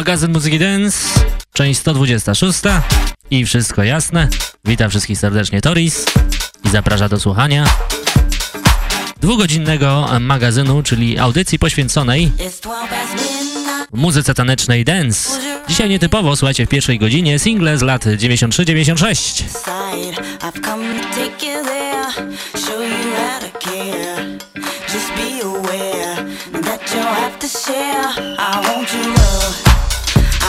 Magazyn Muzyki Dance, część 126 i wszystko jasne. Witam wszystkich serdecznie Toris i zaprasza do słuchania dwugodzinnego magazynu, czyli audycji poświęconej muzyce tanecznej dance. Dzisiaj nietypowo, słuchajcie, w pierwszej godzinie single z lat 93-96. Just be aware that you'll have to share. I want love.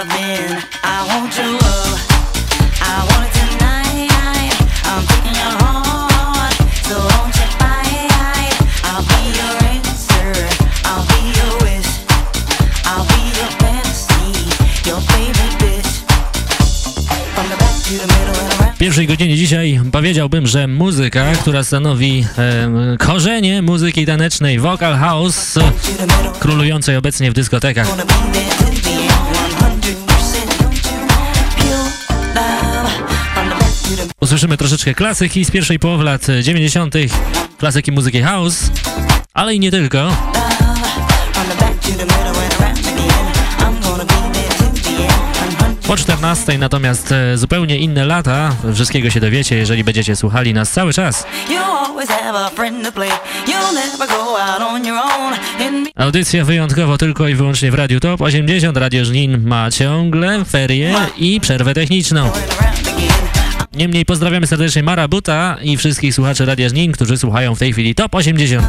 and where I've been. I want your love. I want it tonight. I'm taking your heart, so don't you fight. I'll be your answer. I'll be your wish. I'll be your fantasy, your favorite dish. From the back to the middle and around. W pierwszej godzinie dzisiaj powiedziałbym, że muzyka, która stanowi e, korzenie muzyki tanecznej Vocal House, królującej obecnie w dyskotekach. usłyszymy troszeczkę klasyki z pierwszej połowy lat e, 90., klasyki muzyki house, ale i nie tylko. Po 14 natomiast e, zupełnie inne lata. Wszystkiego się dowiecie, jeżeli będziecie słuchali nas cały czas. Audycja wyjątkowo tylko i wyłącznie w Radiu Top 80. Radio Żnin ma ciągle ferie i przerwę techniczną. Niemniej pozdrawiamy serdecznie Marabuta i wszystkich słuchaczy Radia Żnin, którzy słuchają w tej chwili Top 80.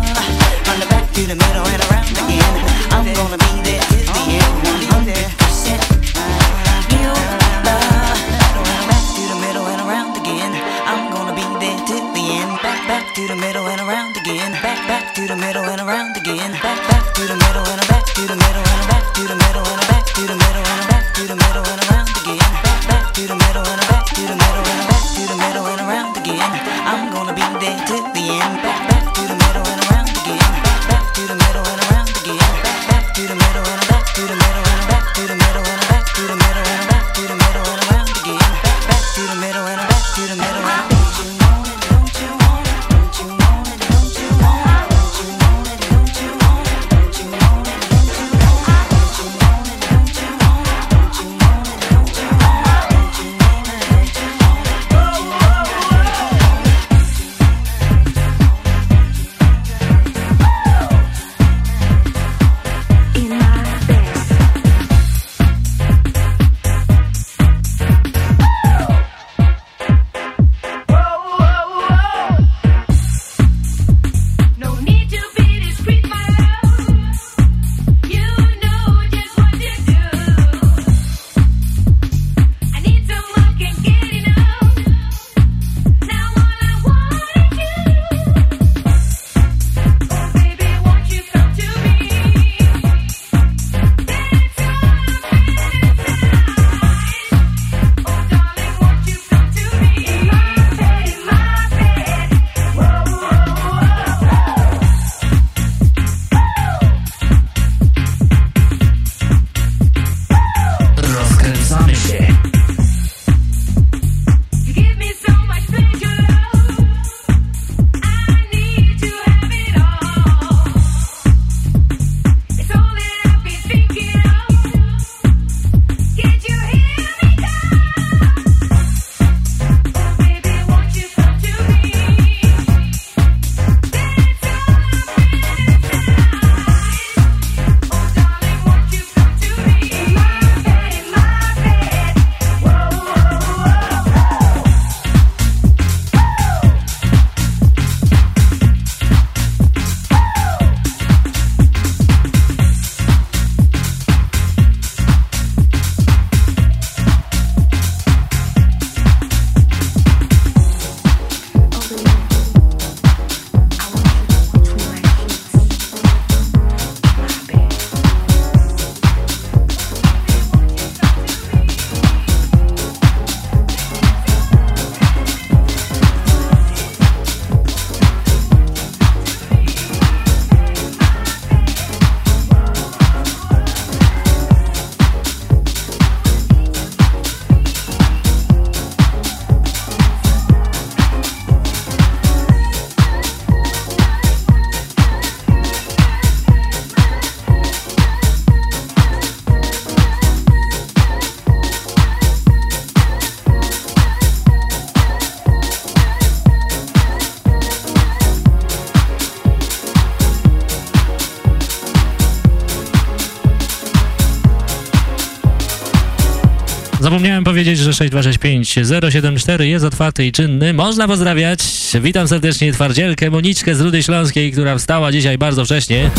powiedzieć, że 6265 074 jest otwarty i czynny. Można pozdrawiać. Witam serdecznie twardzielkę Moniczkę z Rudy Śląskiej, która wstała dzisiaj bardzo wcześnie.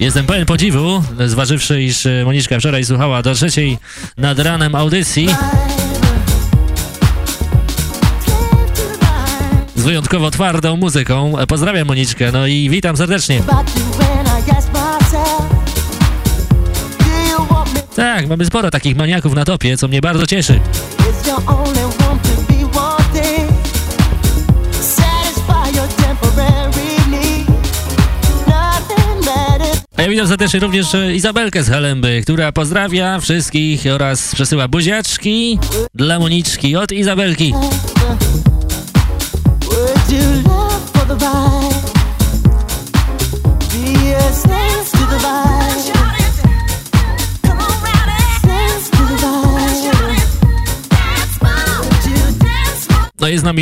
Jestem pełen podziwu, zważywszy, iż Moniczka wczoraj słuchała do trzeciej nad ranem audycji. Z wyjątkowo twardą muzyką. Pozdrawiam Moniczkę, no i witam serdecznie. Tak, mamy sporo takich maniaków na topie, co mnie bardzo cieszy. A ja witam serdecznie również e, Izabelkę z Halemby, która pozdrawia wszystkich oraz przesyła buziaczki dla Moniczki od Izabelki. Would you love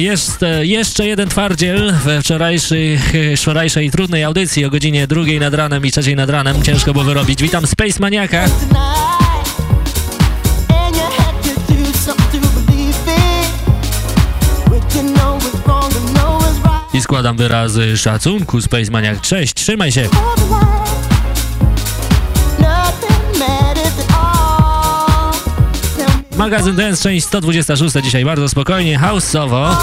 jest e, jeszcze jeden twardziel we wczorajszej, wczorajszej trudnej audycji o godzinie drugiej nad ranem i trzeciej nad ranem. Ciężko było wyrobić. Witam Space Maniaka. I składam wyrazy szacunku Space Maniak. Cześć, trzymaj się. Magazyn Dance, część 126, dzisiaj bardzo spokojnie, house'owo.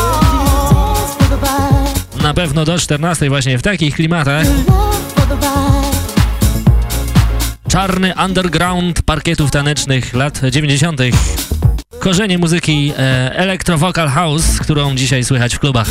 Na pewno do 14 właśnie w takich klimatach. Czarny underground parkietów tanecznych lat 90. Korzenie muzyki e, Electro Vocal House, którą dzisiaj słychać w klubach.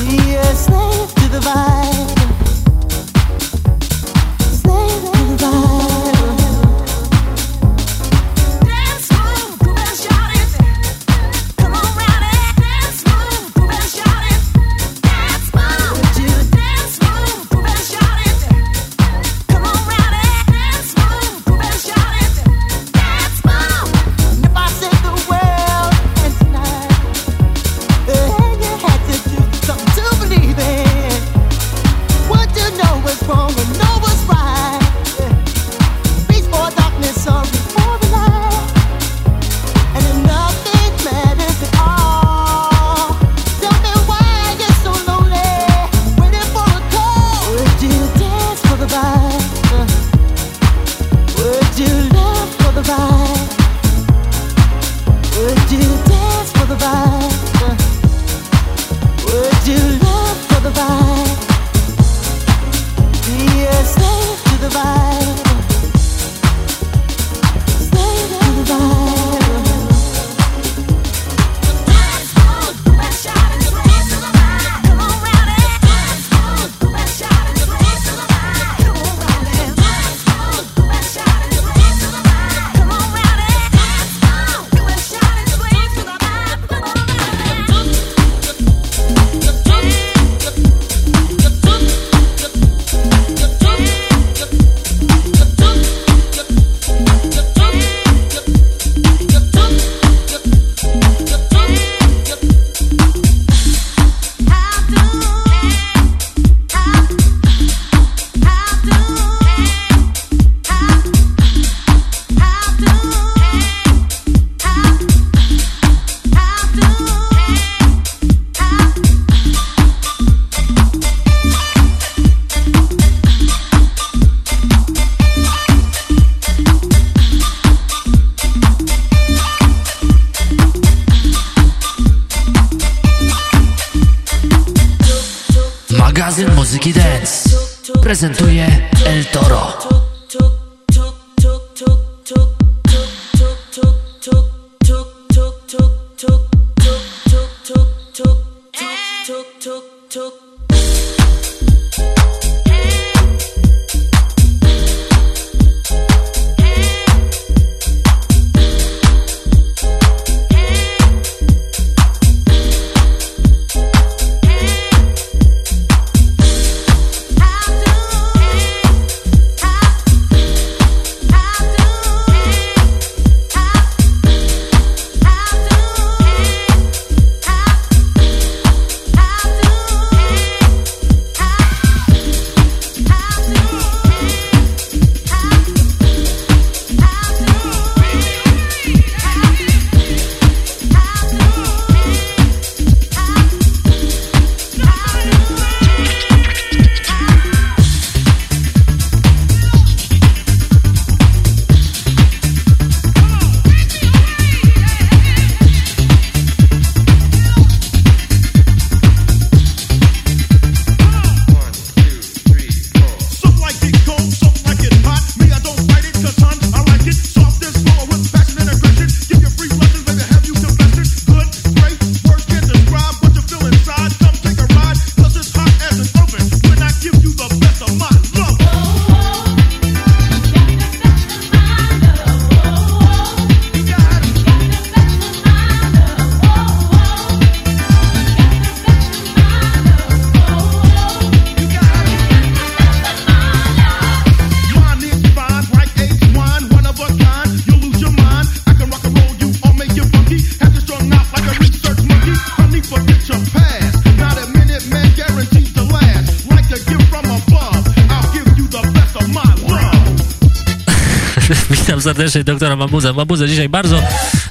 Serdecznie doktora Mamuza. Mamuza dzisiaj bardzo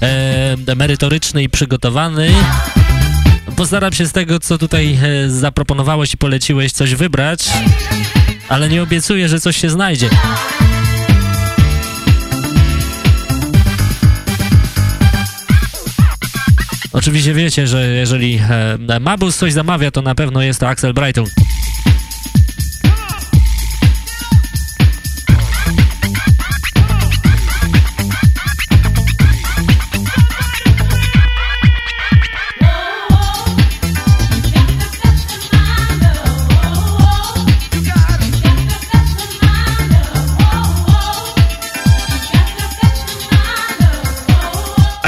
e, merytoryczny i przygotowany. Postaram się z tego, co tutaj e, zaproponowałeś i poleciłeś, coś wybrać, ale nie obiecuję, że coś się znajdzie. Oczywiście wiecie, że jeżeli e, Mabus coś zamawia, to na pewno jest to Axel Brighton.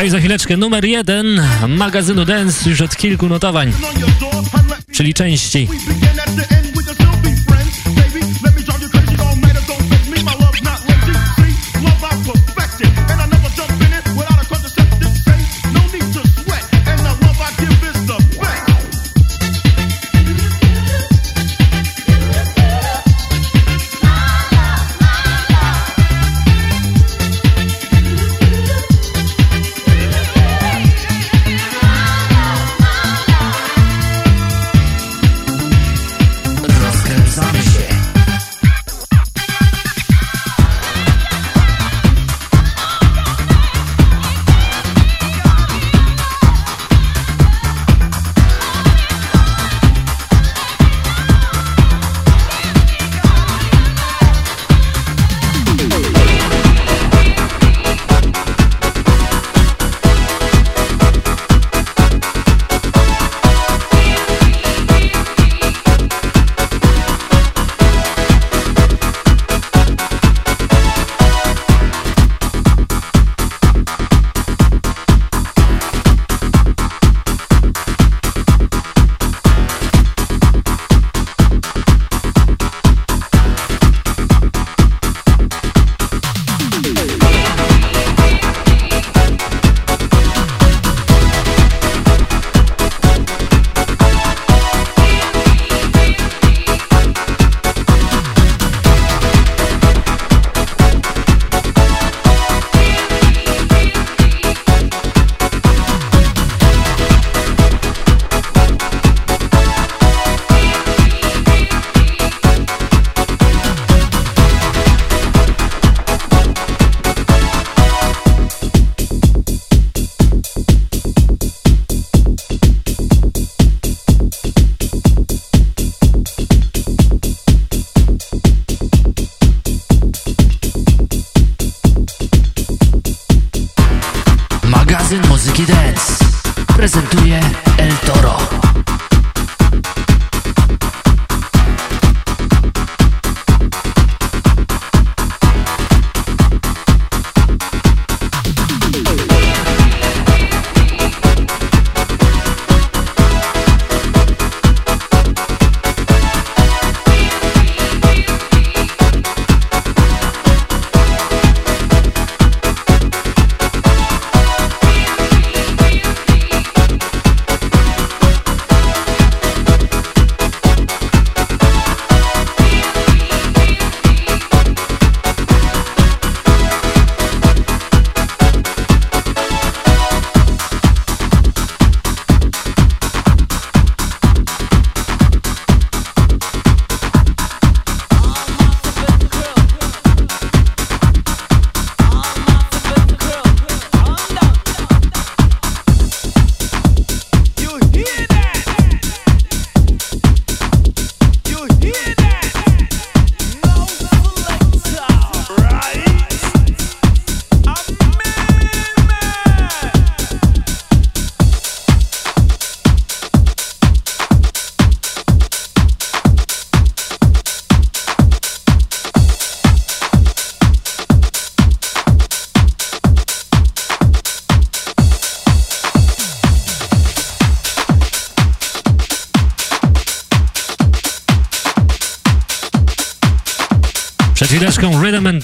A i za chwileczkę numer jeden magazynu Dance już od kilku notowań, czyli części.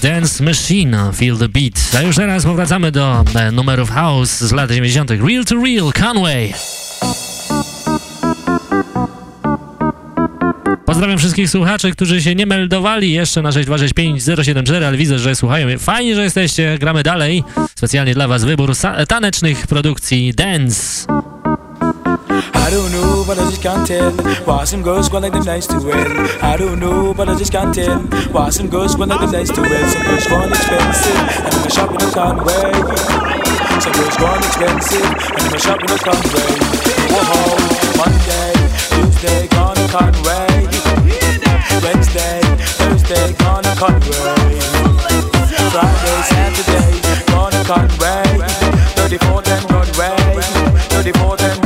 Dance Machine, Feel the Beat. A już teraz powracamy do e, numerów house z lat 90. Real to Real, Conway. Pozdrawiam wszystkich słuchaczy, którzy się nie meldowali jeszcze na 6265074, ale widzę, że słuchają. Fajnie, że jesteście. Gramy dalej. Specjalnie dla was wybór tanecznych produkcji Dance. I don't know, but I just can't tell Why some girls go like them nice to well I don't know, but I just can't tell Why some girls go like them nice to well Some girls go expensive And in the shop in Conway. Some girls go expensive And in the shop in Conway. Whoa, Monday, Tuesday, gone to Conway. Wednesday, Thursday, gone to Conway. Friday, Saturday, gone to Conway 34th and Broadway 34th and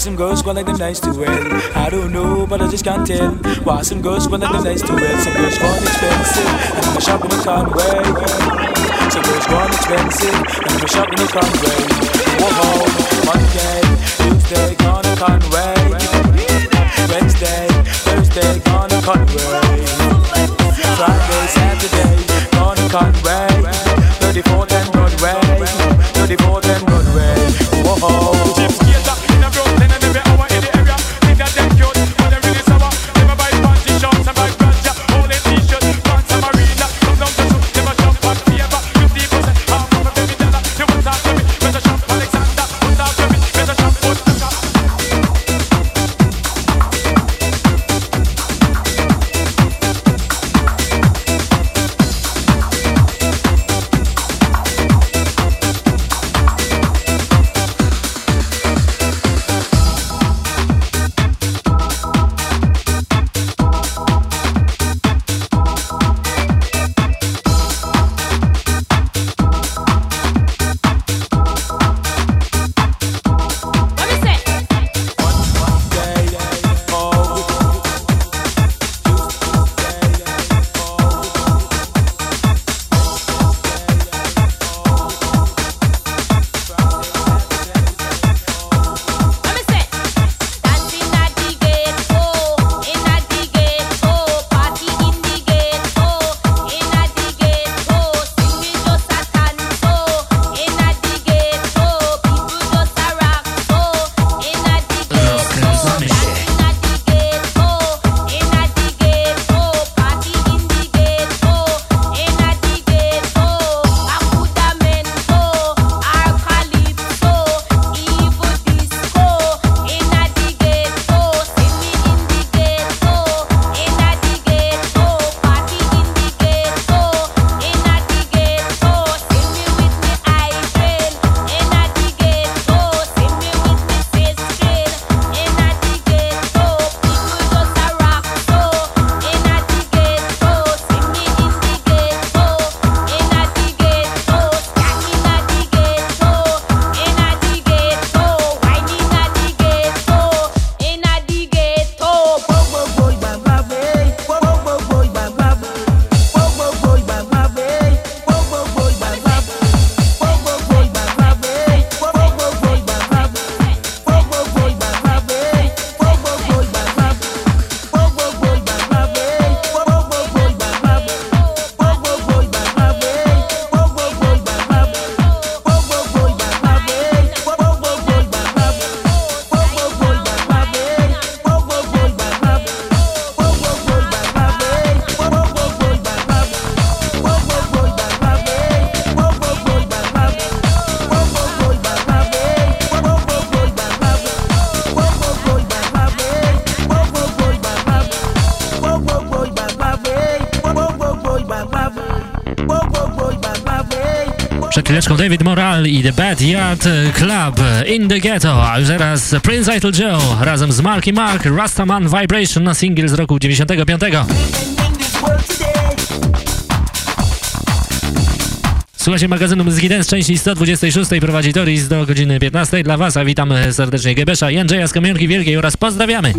some girls want like them nice to wear. I don't know, but I just can't tell. Why some girls want like them nice to wear. Some girls want expensive, and I'm shopping in Conway. Some girls want expensive, and I'm shopping in Conway. Whoa, Monday, Tuesday, gone to Conway. Wednesday, Thursday, gone to Conway. Friday, Saturday, gone to Conway. 34th and Broadway, 34th and Broadway. Whoa. David Moral i The Bad Yard Club in the Ghetto, a już teraz Prince Idol Joe razem z Marky Mark, Rastaman Vibration na single z roku 95. Słuchajcie magazynu Muzyki Dance, części 126 prowadzi Toris do godziny 15 dla Was, a witam serdecznie Gebesza i Andrzeja z Kamionki Wielkiej oraz pozdrawiamy!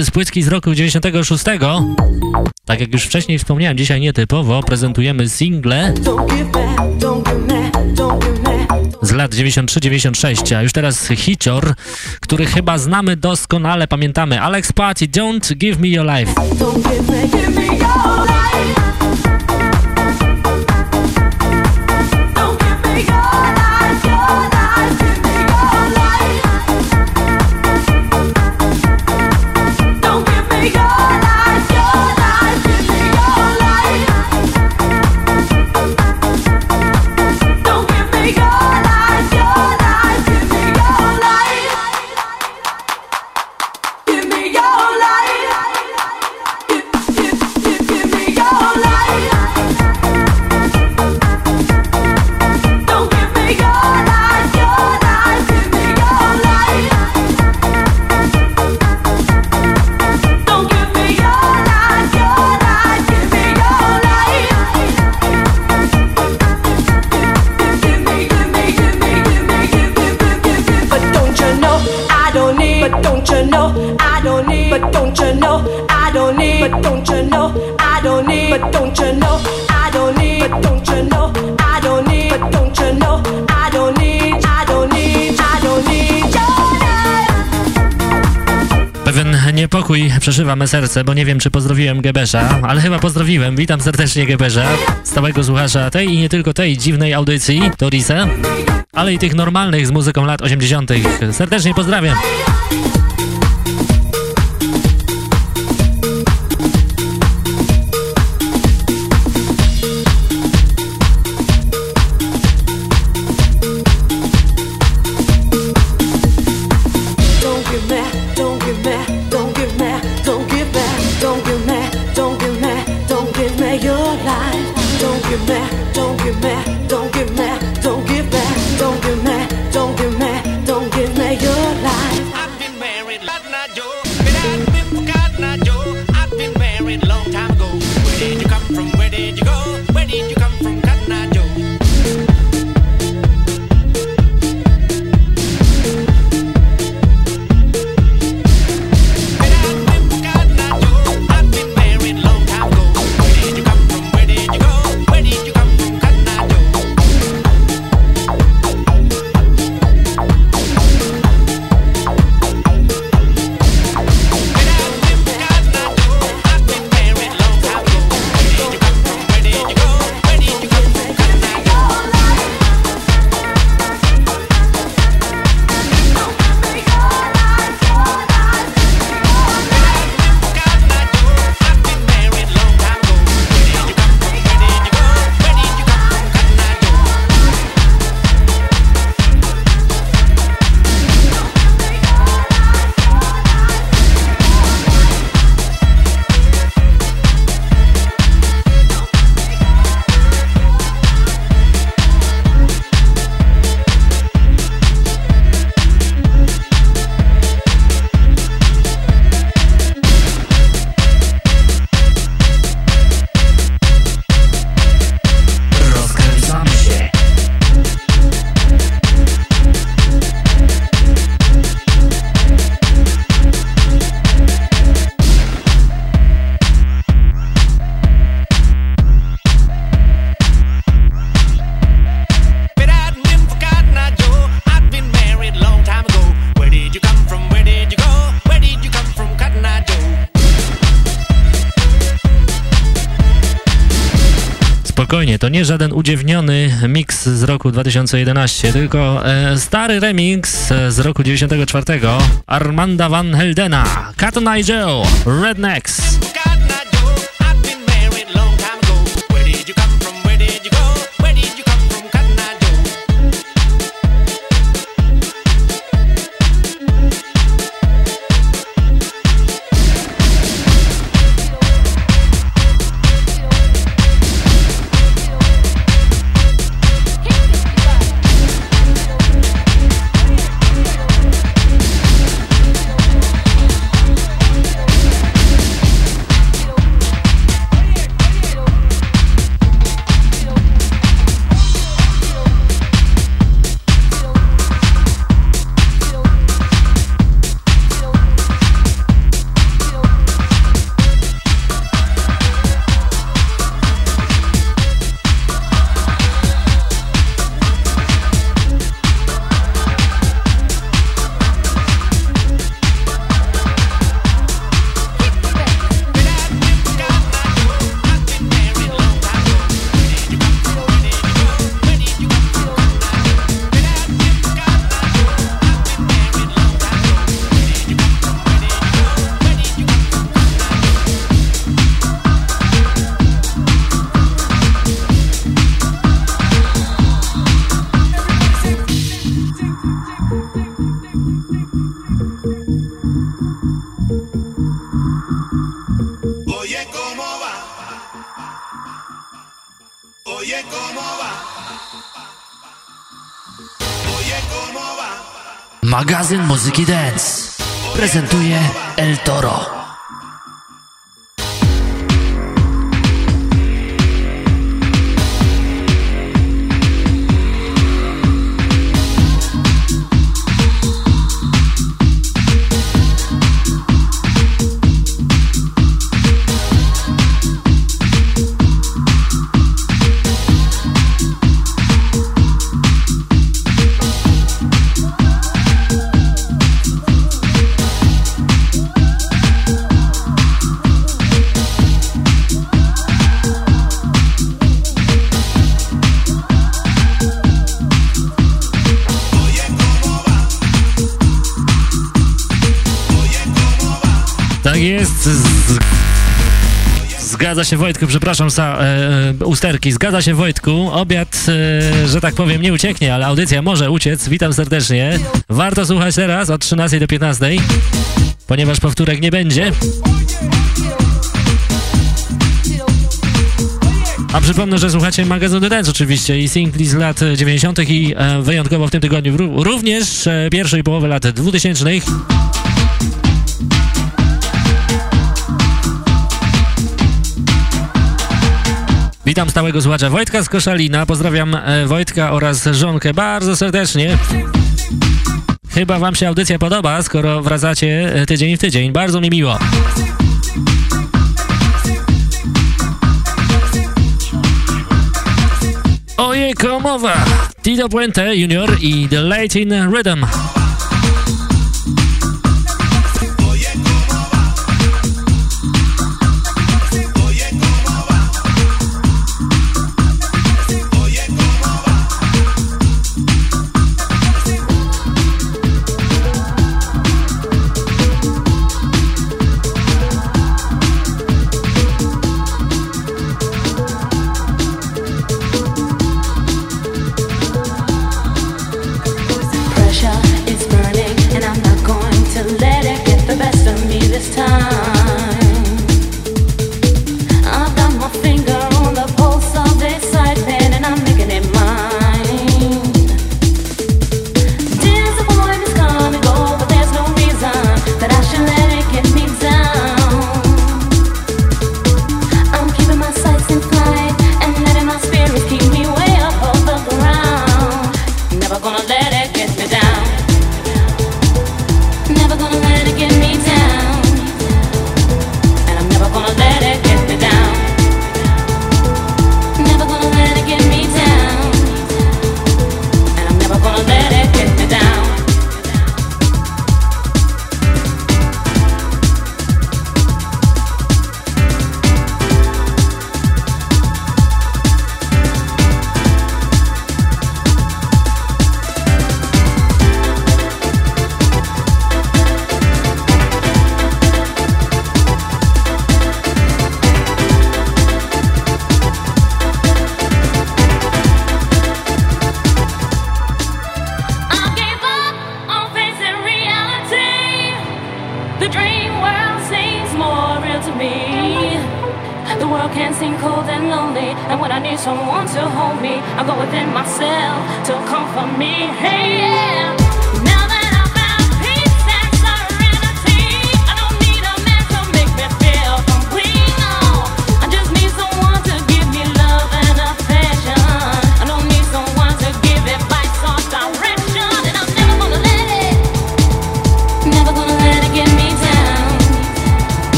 Z płytki z roku 96. Tak jak już wcześniej wspomniałem, dzisiaj nietypowo prezentujemy single z lat 93-96, a już teraz hicior, który chyba znamy doskonale, pamiętamy. Alex Party, Don't Give Me Your Life. Niepokój przeszywa me serce, bo nie wiem, czy pozdrowiłem Gebesza, ale chyba pozdrowiłem. Witam serdecznie Gebesza, stałego słuchacza tej i nie tylko tej dziwnej audycji, Torisa, ale i tych normalnych z muzyką lat 80. Serdecznie pozdrawiam. To nie żaden udziewniony mix z roku 2011, tylko e, stary remix e, z roku 94 Armanda Van Heldena, Cat Joe, Rednecks. Prezentuje El Toro. Zgadza się Wojtku, przepraszam za e, usterki. Zgadza się Wojtku, obiad, e, że tak powiem, nie ucieknie, ale audycja może uciec. Witam serdecznie. Warto słuchać teraz od 13 do 15, ponieważ powtórek nie będzie. A przypomnę, że słuchacie magazynu Dance oczywiście i singli z lat 90. i e, wyjątkowo w tym tygodniu również e, pierwszej połowy lat 2000. Witam stałego słuchacza Wojtka z Koszalina. Pozdrawiam e, Wojtka oraz żonkę bardzo serdecznie. Chyba wam się audycja podoba, skoro wracacie e, tydzień w tydzień. Bardzo mi miło. Ojej, komowa! Tito Puente Junior i The Latin Rhythm.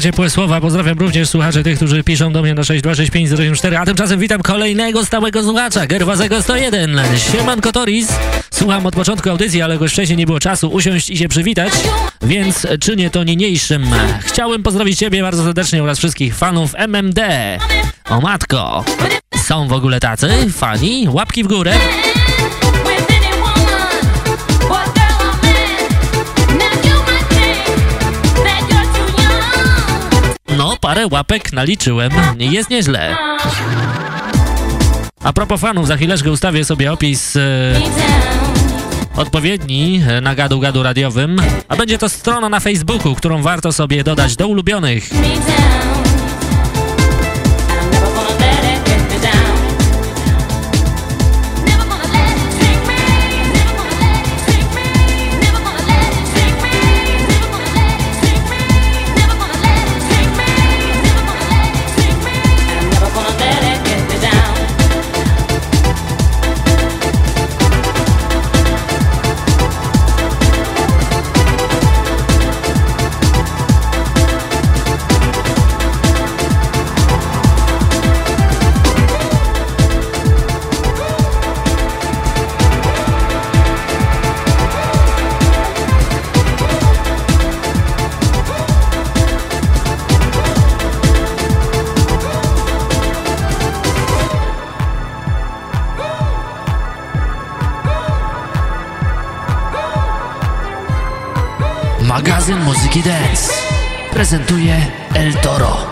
Ciepłe słowa. Pozdrawiam również słuchaczy tych, którzy piszą do mnie na 6265084, a tymczasem witam kolejnego stałego słuchacza, Gerwazego 101. Siemanko Toris. Słucham od początku audycji, ale już wcześniej nie było czasu usiąść i się przywitać, więc czynię to niniejszym. Chciałem pozdrowić Ciebie bardzo serdecznie oraz wszystkich fanów MMD. O matko, są w ogóle tacy fani? Łapki w górę. Ale łapek naliczyłem. Jest nieźle. A propos fanów, za chwileczkę ustawię sobie opis e, odpowiedni e, na gadu gadu radiowym, a będzie to strona na Facebooku, którą warto sobie dodać do ulubionych. Dance prezentuje El Toro.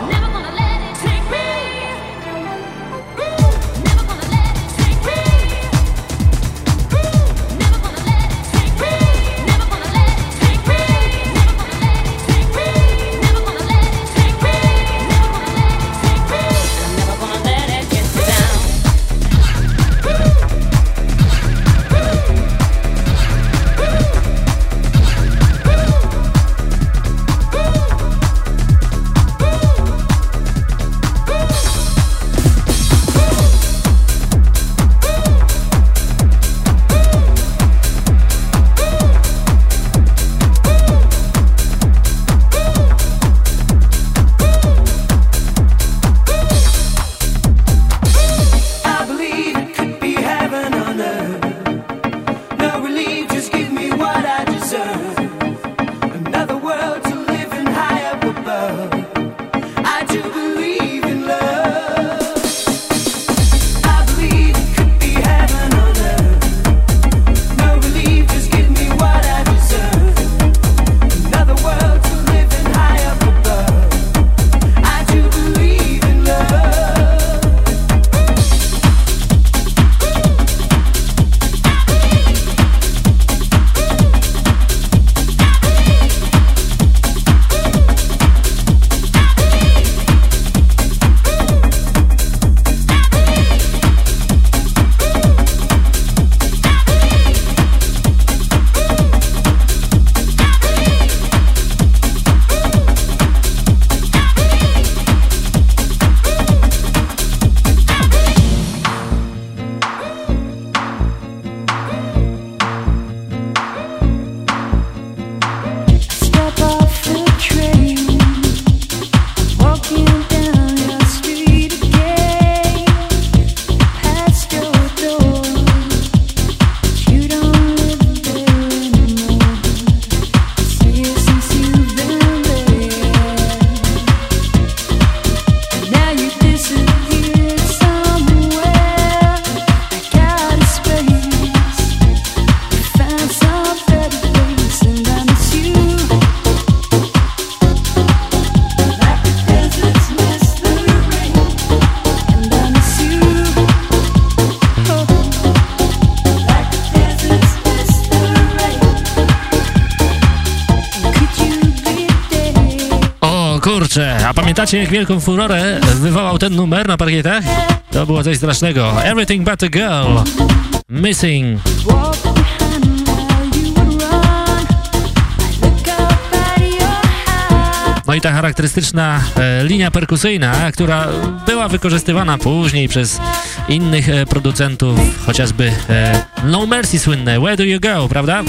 Pamiętacie, jak wielką furorę wywołał ten numer na parkietach? To było coś strasznego. Everything but a girl. Missing. No i ta charakterystyczna e, linia perkusyjna, która była wykorzystywana później przez innych e, producentów, chociażby e, No Mercy słynne, Where Do You Go, prawda?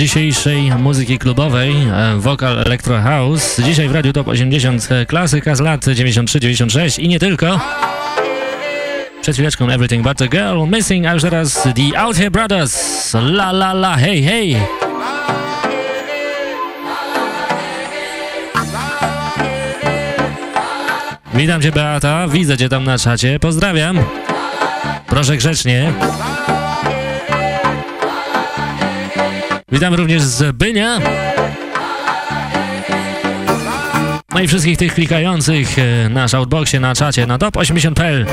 Dzisiejszej muzyki klubowej, wokal Electro House. Dzisiaj w Radiu Top 80 klasyka z lat 93-96 i nie tylko. Przed chwileczką Everything But A Girl, Missing, a już teraz The Out Here Brothers, la la la, hej hej! Witam Cię Beata, widzę Cię tam na czacie, pozdrawiam. Proszę grzecznie. Witam również z Bynia. No i wszystkich tych klikających e, na shoutboxie, na czacie, na top80.pl.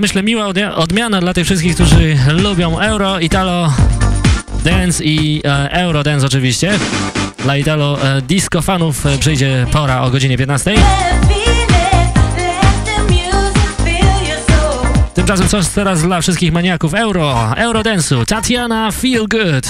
myślę, miła odmiana dla tych wszystkich, którzy lubią Euro, Italo Dance i e, Euro Dance oczywiście. Dla Italo e, Disco fanów e, przyjdzie pora o godzinie 15. Tymczasem coś teraz dla wszystkich maniaków Euro, Eurodance'u, Tatiana Feel Good.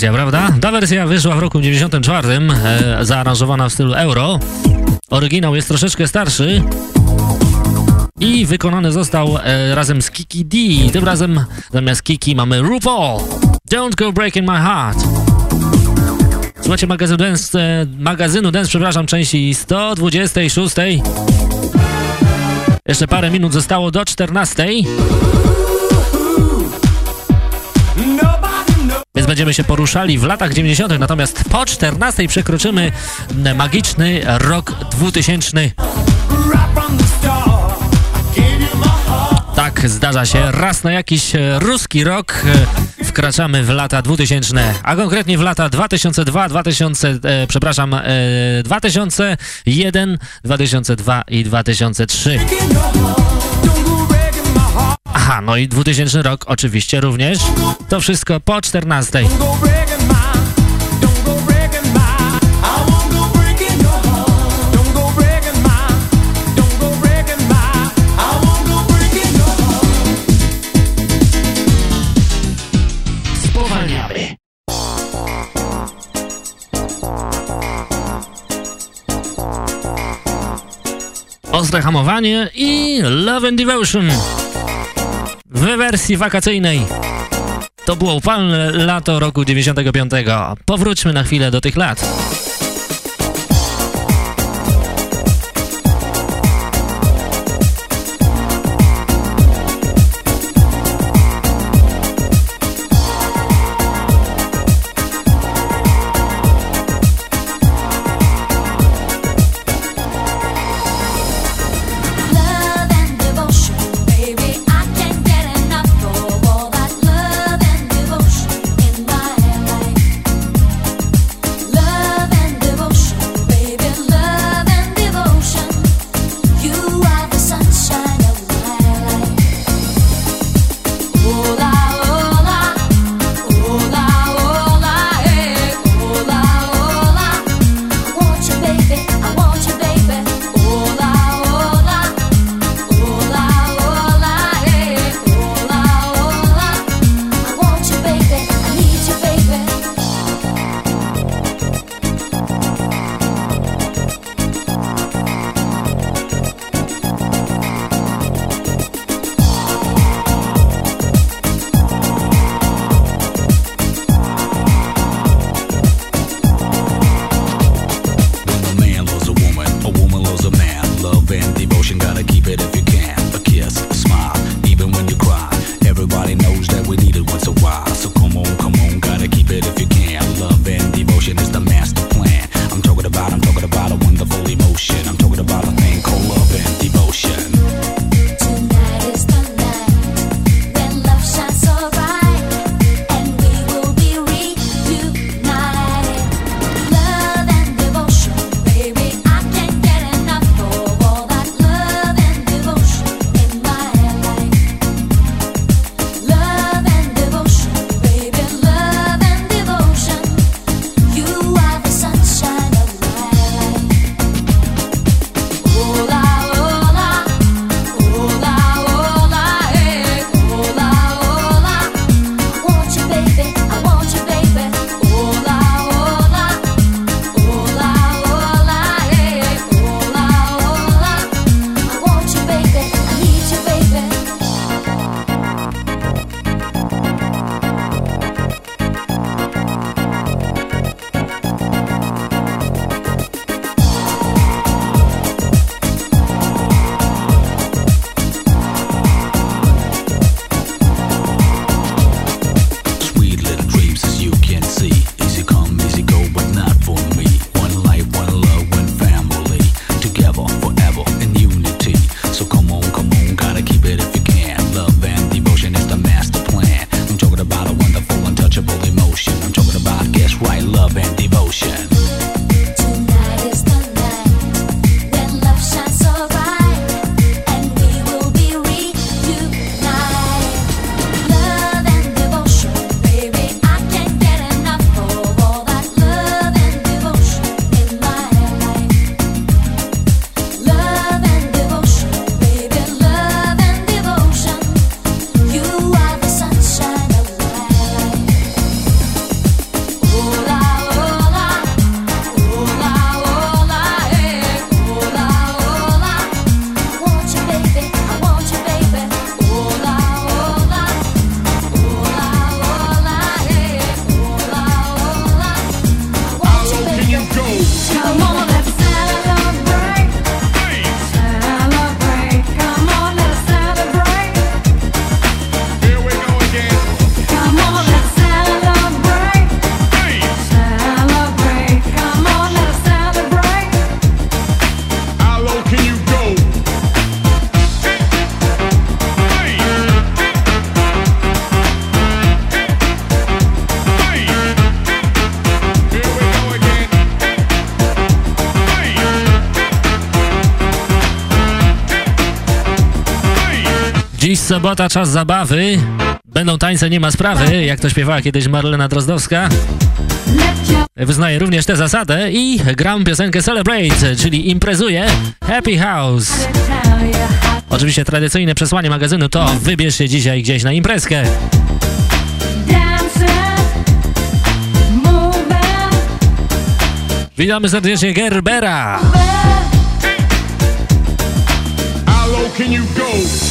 Wersja, prawda? Ta wersja wyszła w roku 94, e, zaaranżowana w stylu euro. Oryginał jest troszeczkę starszy i wykonany został e, razem z Kiki D. Tym razem zamiast Kiki mamy RuPaul. Don't go breaking my heart. Słuchajcie magazynu Dance, e, magazynu Dance, przepraszam, części 126. Jeszcze parę minut zostało do 14. będziemy się poruszali w latach 90., natomiast po 14 przekroczymy magiczny rok 2000. Tak, zdarza się. Raz na jakiś ruski rok e, wkraczamy w lata 2000, a konkretnie w lata 2002, 2000, e, przepraszam, e, 2001, 2002 i 2003. Aha, no i 2000 rok oczywiście również. To wszystko po 14. Spowalniamy. Ostre hamowanie i Love and Devotion w wersji wakacyjnej. To było upalne lato roku 95. Powróćmy na chwilę do tych lat. Sobota, czas zabawy. Będą tańce, nie ma sprawy, jak to śpiewała kiedyś Marlena Drozdowska. Wyznaję również tę zasadę i gram piosenkę Celebrate, czyli imprezuję Happy House. Oczywiście tradycyjne przesłanie magazynu to wybierz się dzisiaj gdzieś na imprezkę. Witamy serdecznie Gerbera. How can you go?